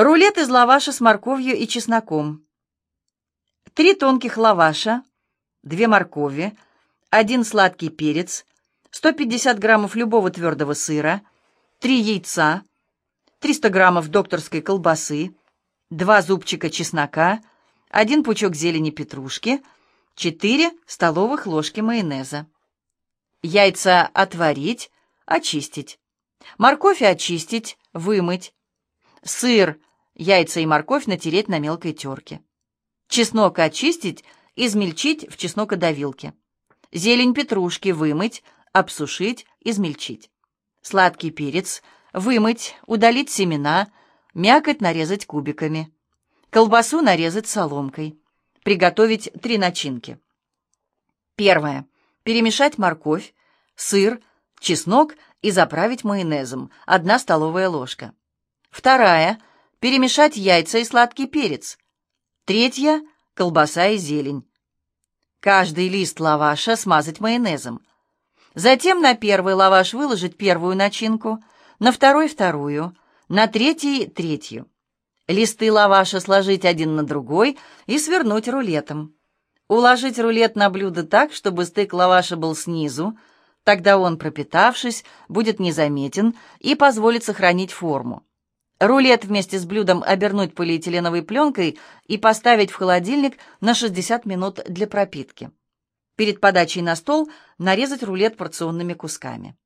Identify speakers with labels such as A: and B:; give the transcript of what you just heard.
A: Рулет из лаваша с морковью и чесноком. Три тонких лаваша, две моркови, один сладкий перец, 150 граммов любого твердого сыра, три яйца, 300 граммов докторской колбасы, два зубчика чеснока, один пучок зелени петрушки, 4 столовых ложки майонеза. Яйца отварить, очистить. Морковь очистить, вымыть. Сыр, яйца и морковь натереть на мелкой терке. Чеснок очистить, измельчить в чеснокодавилке. Зелень петрушки вымыть, обсушить, измельчить. Сладкий перец вымыть, удалить семена, мякоть нарезать кубиками. Колбасу нарезать соломкой. Приготовить три начинки. Первое. Перемешать морковь, сыр, чеснок и заправить майонезом. Одна столовая ложка. Вторая. Перемешать яйца и сладкий перец. Третья. Колбаса и зелень. Каждый лист лаваша смазать майонезом. Затем на первый лаваш выложить первую начинку, на второй — вторую, на третий — третью. Листы лаваша сложить один на другой и свернуть рулетом. Уложить рулет на блюдо так, чтобы стык лаваша был снизу, тогда он, пропитавшись, будет незаметен и позволит сохранить форму. Рулет вместе с блюдом обернуть полиэтиленовой пленкой и поставить в холодильник на 60 минут для пропитки. Перед подачей на стол нарезать рулет порционными кусками.